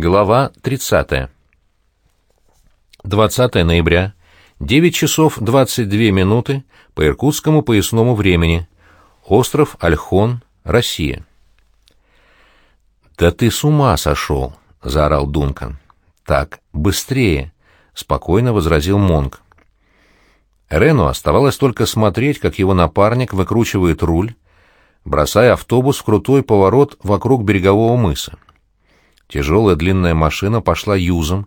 Глава 30. 20 ноября, 9 часов 22 минуты по иркутскому поясному времени. Остров Альхон, Россия. «Да ты с ума сошел!» — заорал Дункан. «Так, быстрее!» — спокойно возразил Монг. Рену оставалось только смотреть, как его напарник выкручивает руль, бросая автобус в крутой поворот вокруг берегового мыса. Тяжелая длинная машина пошла юзом,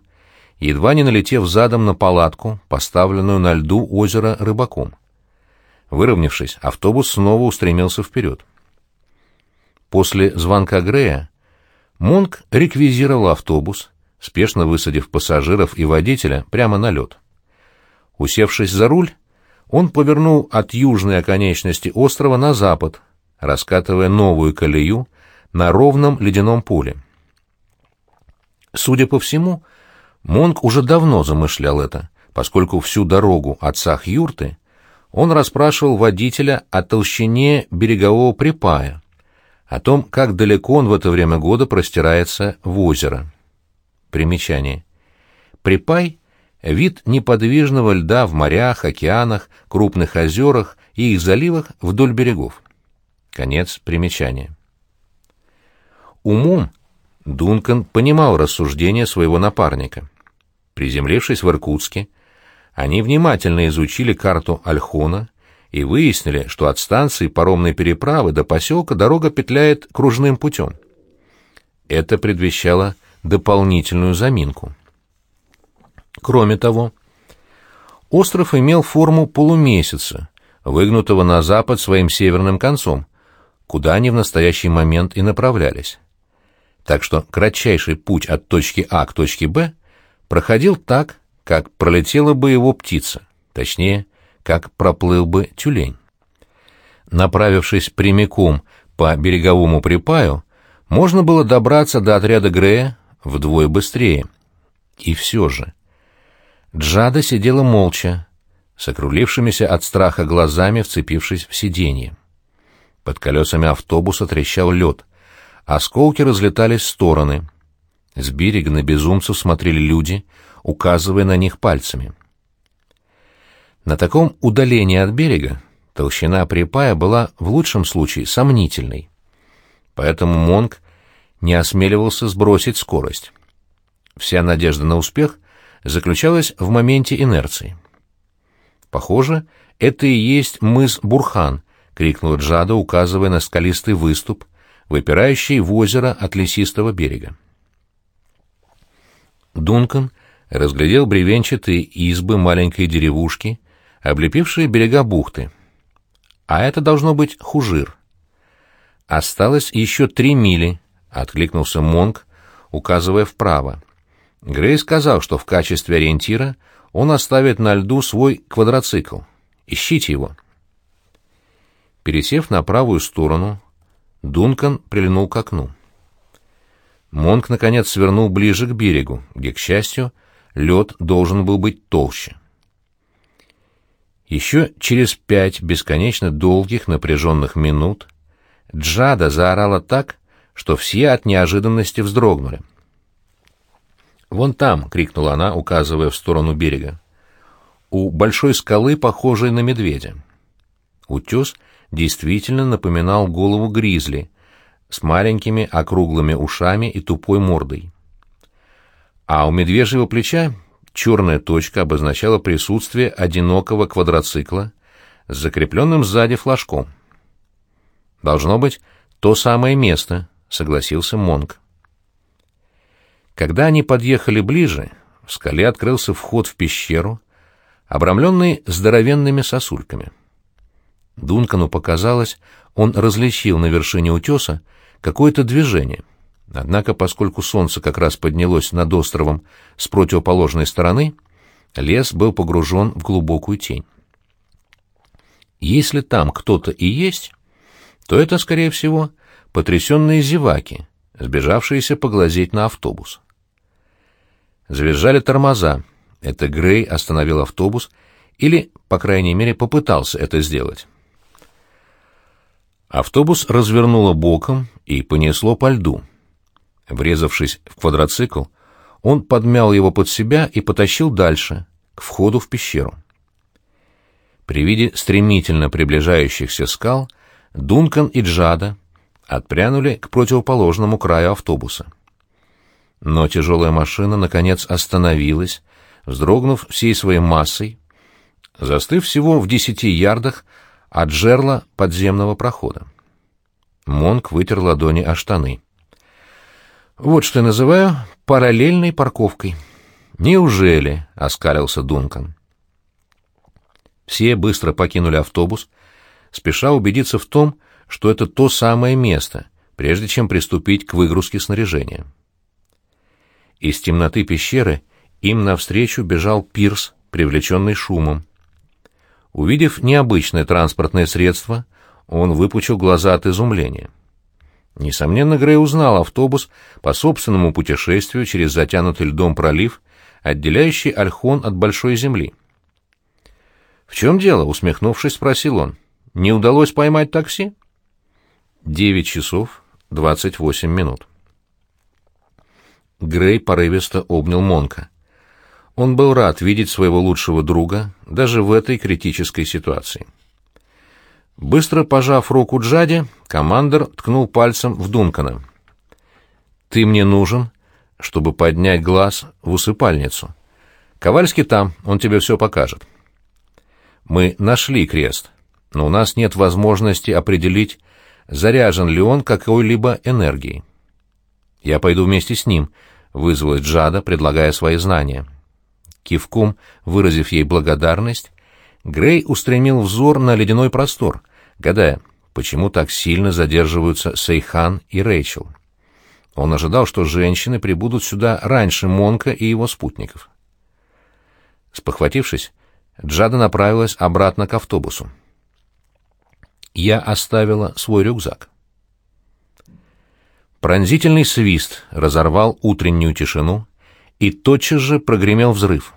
едва не налетев задом на палатку, поставленную на льду озера рыбаком. Выровнявшись, автобус снова устремился вперед. После звонка Грея Монк реквизировал автобус, спешно высадив пассажиров и водителя прямо на лед. Усевшись за руль, он повернул от южной оконечности острова на запад, раскатывая новую колею на ровном ледяном поле. Судя по всему, Монк уже давно замышлял это, поскольку всю дорогу от Сах-Юрты он расспрашивал водителя о толщине берегового припая, о том, как далеко он в это время года простирается в озеро. Примечание. Припай — вид неподвижного льда в морях, океанах, крупных озерах и их заливах вдоль берегов. Конец примечания. Умом Дункан понимал рассуждения своего напарника. Приземлившись в Иркутске, они внимательно изучили карту Альхона и выяснили, что от станции паромной переправы до поселка дорога петляет кружным путем. Это предвещало дополнительную заминку. Кроме того, остров имел форму полумесяца, выгнутого на запад своим северным концом, куда они в настоящий момент и направлялись так что кратчайший путь от точки А к точке Б проходил так, как пролетела бы его птица, точнее, как проплыл бы тюлень. Направившись прямиком по береговому припаю, можно было добраться до отряда Грея вдвое быстрее. И все же. Джада сидела молча, с округлившимися от страха глазами, вцепившись в сиденье. Под колесами автобуса трещал лед — Осколки разлетались в стороны. С берега на безумцев смотрели люди, указывая на них пальцами. На таком удалении от берега толщина припая была в лучшем случае сомнительной. Поэтому Монг не осмеливался сбросить скорость. Вся надежда на успех заключалась в моменте инерции. «Похоже, это и есть мыс Бурхан», — крикнул Джада, указывая на скалистый выступ, выпирающий в озеро от лесистого берега. Дункан разглядел бревенчатые избы маленькой деревушки, облепившие берега бухты. А это должно быть Хужир. Осталось еще три мили, откликнулся Монг, указывая вправо. Грей сказал, что в качестве ориентира он оставит на льду свой квадроцикл. Ищите его. Пересев на правую сторону, Дункан прильнул к окну. Монк, наконец, свернул ближе к берегу, где, к счастью, лед должен был быть толще. Еще через пять бесконечно долгих напряженных минут Джада заорала так, что все от неожиданности вздрогнули. «Вон там!» — крикнула она, указывая в сторону берега. «У большой скалы, похожей на медведя». Утес — действительно напоминал голову гризли с маленькими округлыми ушами и тупой мордой. А у медвежьего плеча черная точка обозначала присутствие одинокого квадроцикла с закрепленным сзади флажком. «Должно быть то самое место», — согласился Монг. Когда они подъехали ближе, в скале открылся вход в пещеру, обрамленный здоровенными сосульками. Дункану показалось, он различил на вершине утеса какое-то движение. Однако, поскольку солнце как раз поднялось над островом с противоположной стороны, лес был погружен в глубокую тень. Если там кто-то и есть, то это, скорее всего, потрясенные зеваки, сбежавшиеся поглазеть на автобус. Завизжали тормоза. Это Грей остановил автобус или, по крайней мере, попытался это сделать. Автобус развернуло боком и понесло по льду. Врезавшись в квадроцикл, он подмял его под себя и потащил дальше, к входу в пещеру. При виде стремительно приближающихся скал Дункан и Джада отпрянули к противоположному краю автобуса. Но тяжелая машина, наконец, остановилась, вздрогнув всей своей массой, застыв всего в десяти ярдах от жерла подземного прохода. Монк вытер ладони о штаны. «Вот что я называю параллельной парковкой». «Неужели?» — оскалился Дункан. Все быстро покинули автобус, спеша убедиться в том, что это то самое место, прежде чем приступить к выгрузке снаряжения. Из темноты пещеры им навстречу бежал Пирс, привлеченный шумом. Увидев необычное транспортное средство, он выпучил глаза от изумления. Несомненно, Грей узнал автобус по собственному путешествию через затянутый льдом пролив, отделяющий Альхон от Большой Земли. «В чем дело?» — усмехнувшись, спросил он. «Не удалось поймать такси?» Девять часов двадцать восемь минут. Грей порывисто обнял Монка. Он был рад видеть своего лучшего друга даже в этой критической ситуации. Быстро пожав руку Джаде, командор ткнул пальцем в Дункана. «Ты мне нужен, чтобы поднять глаз в усыпальницу. Ковальский там, он тебе все покажет». Мы нашли крест, но у нас нет возможности определить, заряжен ли он какой-либо энергией. Я пойду вместе с ним, вызвалась Джада, предлагая свои знания. Кивком, выразив ей благодарность, Грей устремил взор на ледяной простор, гадая, почему так сильно задерживаются Сейхан и Рэйчел. Он ожидал, что женщины прибудут сюда раньше Монка и его спутников. Спохватившись, Джада направилась обратно к автобусу. Я оставила свой рюкзак. Пронзительный свист разорвал утреннюю тишину, и тотчас же прогремел взрыв.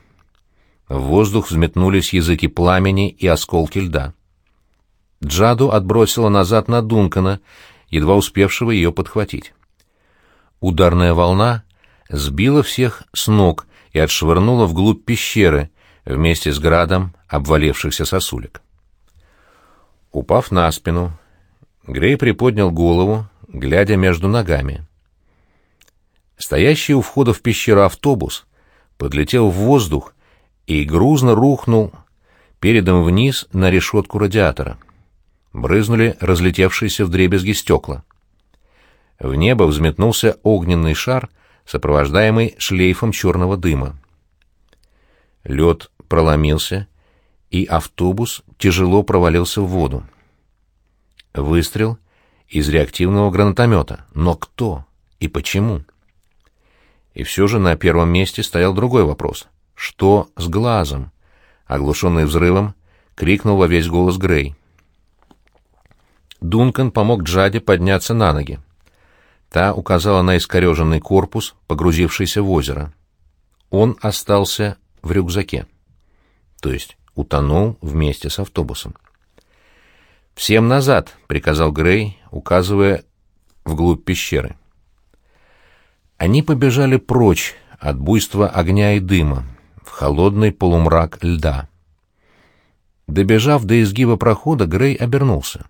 В воздух взметнулись языки пламени и осколки льда. Джаду отбросила назад на Дункана, едва успевшего ее подхватить. Ударная волна сбила всех с ног и отшвырнула вглубь пещеры, вместе с градом обвалившихся сосулек. Упав на спину, Грей приподнял голову, глядя между ногами. Стоящий у входа в пещеру автобус подлетел в воздух и грузно рухнул передом вниз на решетку радиатора. Брызнули разлетевшиеся вдребезги стекла. В небо взметнулся огненный шар, сопровождаемый шлейфом черного дыма. Лед проломился, и автобус тяжело провалился в воду. Выстрел из реактивного гранатомета. Но кто и почему? И все же на первом месте стоял другой вопрос. Что с глазом? Оглушенный взрывом, крикнул во весь голос Грей. Дункан помог Джаде подняться на ноги. Та указала на искореженный корпус, погрузившийся в озеро. Он остался в рюкзаке то есть утонул вместе с автобусом. «Всем назад!» — приказал Грей, указывая вглубь пещеры. Они побежали прочь от буйства огня и дыма, в холодный полумрак льда. Добежав до изгиба прохода, Грей обернулся.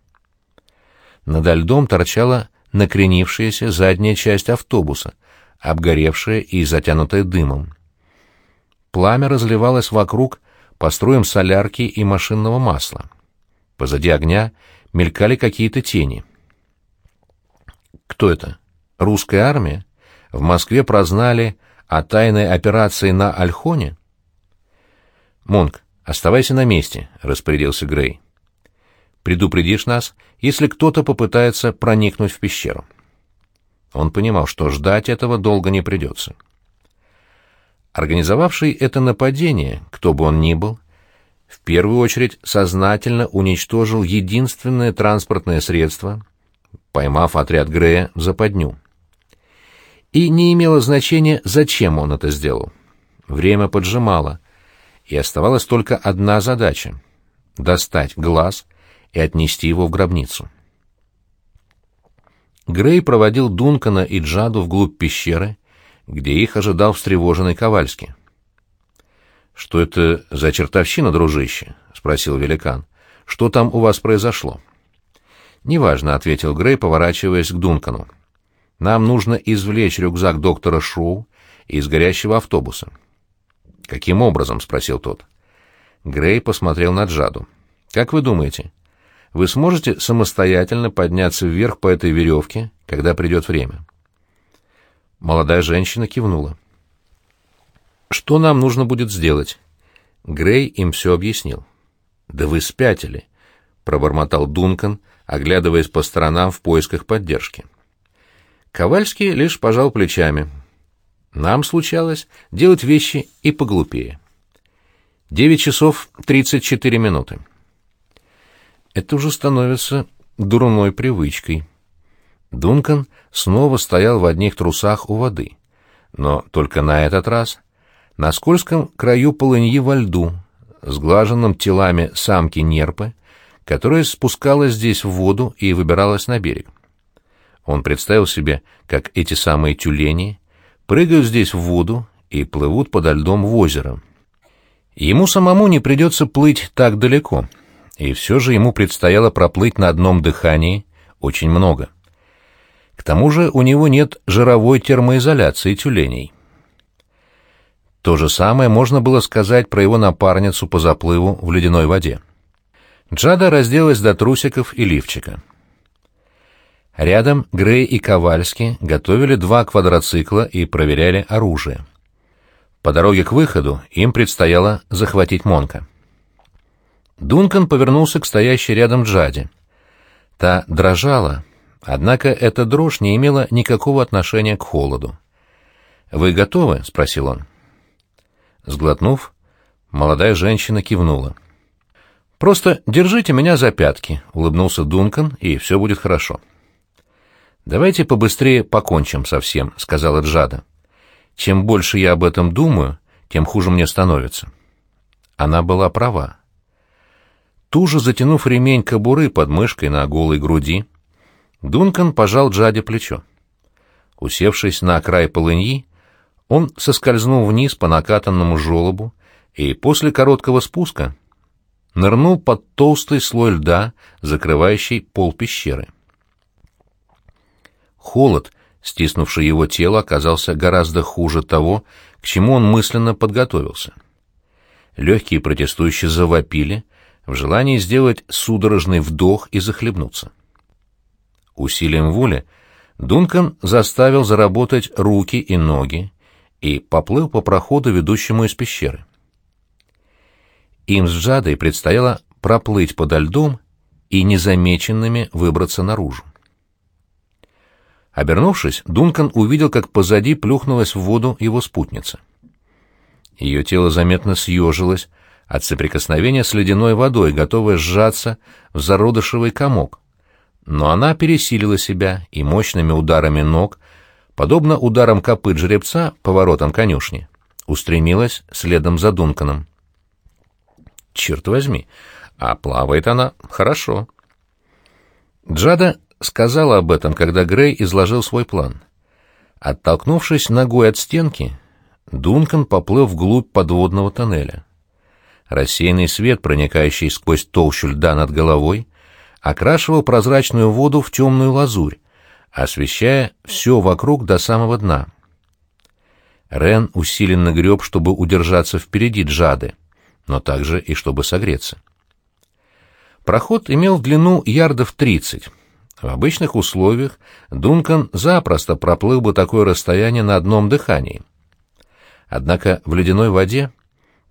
Над льдом торчала накренившаяся задняя часть автобуса, обгоревшая и затянутая дымом. Пламя разливалось вокруг по струям солярки и машинного масла. Позади огня мелькали какие-то тени. Кто это? Русская армия? В Москве прознали о тайной операции на Альхоне? Монк, оставайся на месте, распорядился Грей. Предупредишь нас, если кто-то попытается проникнуть в пещеру. Он понимал, что ждать этого долго не придется. Организовавший это нападение, кто бы он ни был, в первую очередь сознательно уничтожил единственное транспортное средство, поймав отряд Грея в западню. И не имело значения, зачем он это сделал. Время поджимало, и оставалась только одна задача — достать глаз и отнести его в гробницу. Грей проводил Дункана и Джаду вглубь пещеры, где их ожидал встревоженный Ковальский. «Что это за чертовщина, дружище?» — спросил великан. «Что там у вас произошло?» «Неважно», — ответил Грей, поворачиваясь к Дункану. «Нам нужно извлечь рюкзак доктора Шоу из горящего автобуса». «Каким образом?» — спросил тот. Грей посмотрел на Джаду. «Как вы думаете, вы сможете самостоятельно подняться вверх по этой веревке, когда придет время?» Молодая женщина кивнула. «Что нам нужно будет сделать?» Грей им все объяснил. «Да вы спятили», — пробормотал Дункан, оглядываясь по сторонам в поисках поддержки. Ковальский лишь пожал плечами. Нам случалось делать вещи и поглупее. Девять часов тридцать четыре минуты. Это уже становится дурной привычкой. Дункан снова стоял в одних трусах у воды, но только на этот раз на скользком краю полыньи во льду, сглаженном телами самки нерпы, которая спускалась здесь в воду и выбиралась на берег. Он представил себе, как эти самые тюлени прыгают здесь в воду и плывут подо льдом в озеро. Ему самому не придется плыть так далеко, и все же ему предстояло проплыть на одном дыхании очень много. К тому же у него нет жировой термоизоляции тюленей. То же самое можно было сказать про его напарницу по заплыву в ледяной воде. Джада разделась до трусиков и лифчика. Рядом Грей и Ковальски готовили два квадроцикла и проверяли оружие. По дороге к выходу им предстояло захватить Монка. Дункан повернулся к стоящей рядом Джаде. Та дрожала, однако эта дрожь не имела никакого отношения к холоду. «Вы готовы?» — спросил он. Сглотнув, молодая женщина кивнула. «Просто держите меня за пятки», — улыбнулся Дункан, — «и все будет хорошо». «Давайте побыстрее покончим со всем», — сказала Джада. «Чем больше я об этом думаю, тем хуже мне становится». Она была права. Туже затянув ремень кобуры под мышкой на голой груди, Дункан пожал Джаде плечо. Усевшись на край полыньи, он соскользнул вниз по накатанному желобу и после короткого спуска нырнул под толстый слой льда, закрывающий пол пещеры. Холод, стиснувший его тело, оказался гораздо хуже того, к чему он мысленно подготовился. Легкие протестующие завопили в желании сделать судорожный вдох и захлебнуться. Усилием воли Дункан заставил заработать руки и ноги, и поплыл по проходу, ведущему из пещеры. Им с Джадой предстояло проплыть подо льдом и незамеченными выбраться наружу. Обернувшись, Дункан увидел, как позади плюхнулась в воду его спутница. Ее тело заметно съежилось от соприкосновения с ледяной водой, готовое сжаться в зародышевый комок. Но она пересилила себя и мощными ударами ног подобно ударам копыт жеребца по воротам конюшни, устремилась следом за Дунканом. Черт возьми, а плавает она хорошо. Джада сказала об этом, когда Грей изложил свой план. Оттолкнувшись ногой от стенки, Дункан поплыл вглубь подводного тоннеля. Рассеянный свет, проникающий сквозь толщу льда над головой, окрашивал прозрачную воду в темную лазурь, освещая все вокруг до самого дна. Рен усиленно греб, чтобы удержаться впереди Джады, но также и чтобы согреться. Проход имел длину ярдов тридцать. В обычных условиях Дункан запросто проплыл бы такое расстояние на одном дыхании. Однако в ледяной воде,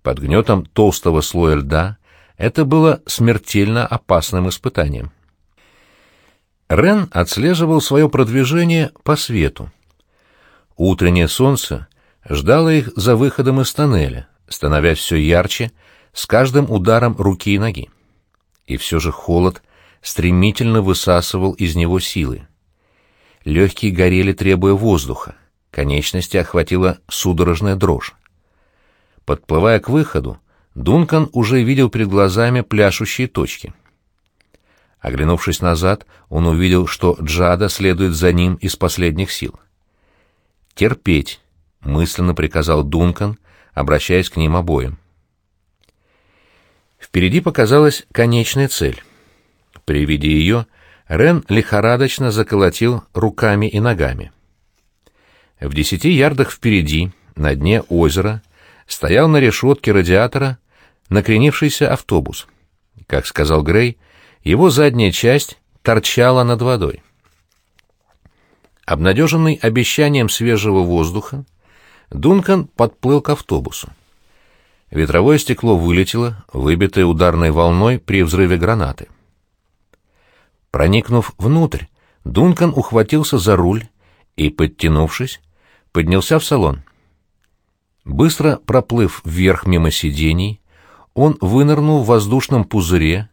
под гнетом толстого слоя льда, это было смертельно опасным испытанием. Рен отслеживал свое продвижение по свету. Утреннее солнце ждало их за выходом из тоннеля, становясь все ярче с каждым ударом руки и ноги. И все же холод стремительно высасывал из него силы. Легкие горели, требуя воздуха, конечности охватила судорожная дрожь. Подплывая к выходу, Дункан уже видел перед глазами пляшущие точки — Оглянувшись назад, он увидел, что Джада следует за ним из последних сил. «Терпеть», — мысленно приказал Дункан, обращаясь к ним обоим. Впереди показалась конечная цель. При виде ее Рен лихорадочно заколотил руками и ногами. В десяти ярдах впереди, на дне озера, стоял на решетке радиатора накренившийся автобус. Как сказал Грей, его задняя часть торчала над водой. Обнадеженный обещанием свежего воздуха, Дункан подплыл к автобусу. Ветровое стекло вылетело, выбитое ударной волной при взрыве гранаты. Проникнув внутрь, Дункан ухватился за руль и, подтянувшись, поднялся в салон. Быстро проплыв вверх мимо сидений, он вынырнул в воздушном пузыре,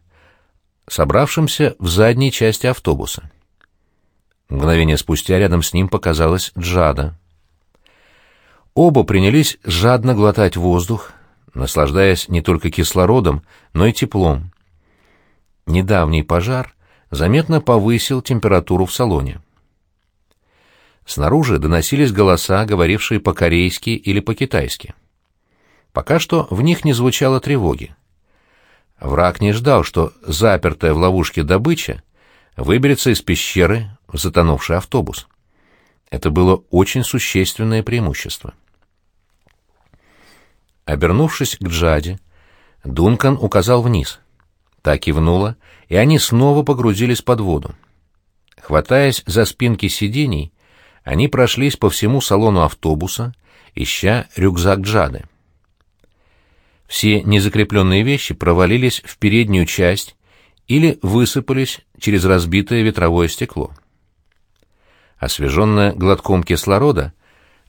собравшемся в задней части автобуса. Мгновение спустя рядом с ним показалась Джада. Оба принялись жадно глотать воздух, наслаждаясь не только кислородом, но и теплом. Недавний пожар заметно повысил температуру в салоне. Снаружи доносились голоса, говорившие по-корейски или по-китайски. Пока что в них не звучало тревоги. Враг не ждал, что запертая в ловушке добыча выберется из пещеры в затонувший автобус. Это было очень существенное преимущество. Обернувшись к Джаде, Дункан указал вниз. Та кивнула, и они снова погрузились под воду. Хватаясь за спинки сидений, они прошлись по всему салону автобуса, ища рюкзак Джады. Все незакрепленные вещи провалились в переднюю часть или высыпались через разбитое ветровое стекло. Освеженная глотком кислорода,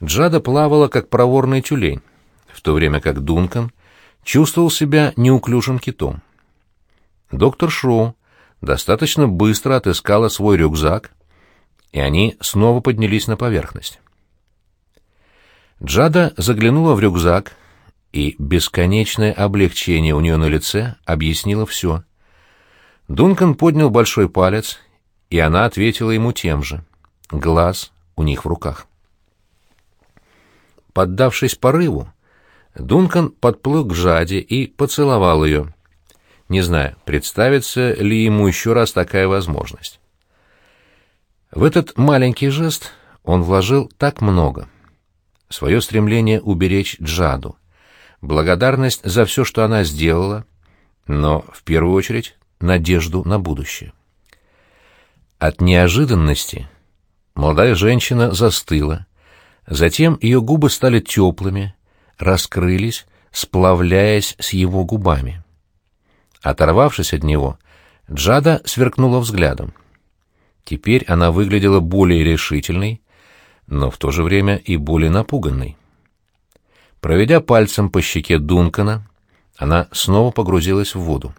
Джада плавала, как проворный тюлень, в то время как Дункан чувствовал себя неуклюжим китом. Доктор Шоу достаточно быстро отыскала свой рюкзак, и они снова поднялись на поверхность. Джада заглянула в рюкзак, и бесконечное облегчение у нее на лице объяснило все. Дункан поднял большой палец, и она ответила ему тем же. Глаз у них в руках. Поддавшись порыву, Дункан подплыл к Жаде и поцеловал ее. Не знаю, представится ли ему еще раз такая возможность. В этот маленький жест он вложил так много. Свое стремление уберечь Джаду, благодарность за все, что она сделала, но, в первую очередь, надежду на будущее. От неожиданности молодая женщина застыла, затем ее губы стали теплыми, раскрылись, сплавляясь с его губами. Оторвавшись от него, Джада сверкнула взглядом. Теперь она выглядела более решительной, но в то же время и более напуганной. Проведя пальцем по щеке Дункана, она снова погрузилась в воду.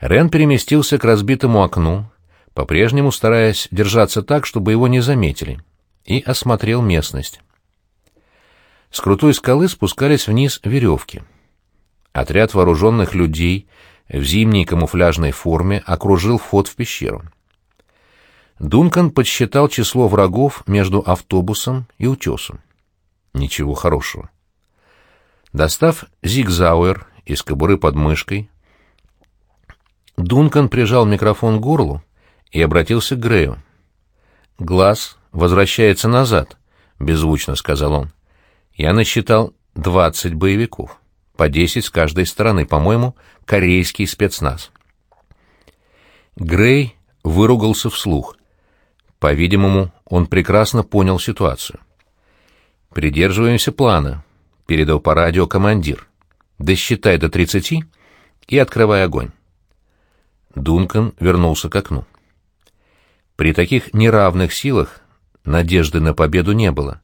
Рен переместился к разбитому окну, по-прежнему стараясь держаться так, чтобы его не заметили, и осмотрел местность. С крутой скалы спускались вниз веревки. Отряд вооруженных людей в зимней камуфляжной форме окружил вход в пещеру. Дункан подсчитал число врагов между автобусом и утесом. Ничего хорошего. Достав зигзауэр из кобуры под мышкой, Дункан прижал микрофон к горлу и обратился к Грею. «Глаз возвращается назад», — беззвучно сказал он. Я насчитал двадцать боевиков, по десять с каждой стороны, по-моему, корейский спецназ. Грей выругался вслух. По-видимому, он прекрасно понял ситуацию. «Придерживаемся плана», — передал по радио командир. «Досчитай до тридцати и открывай огонь». Дункан вернулся к окну. При таких неравных силах надежды на победу не было.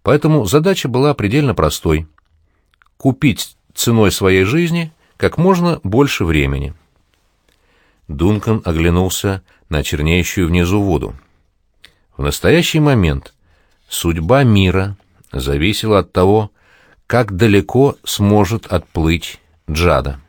Поэтому задача была предельно простой — купить ценой своей жизни как можно больше времени. Дункан оглянулся на чернеющую внизу воду. В настоящий момент судьба мира зависела от того, как далеко сможет отплыть Джада.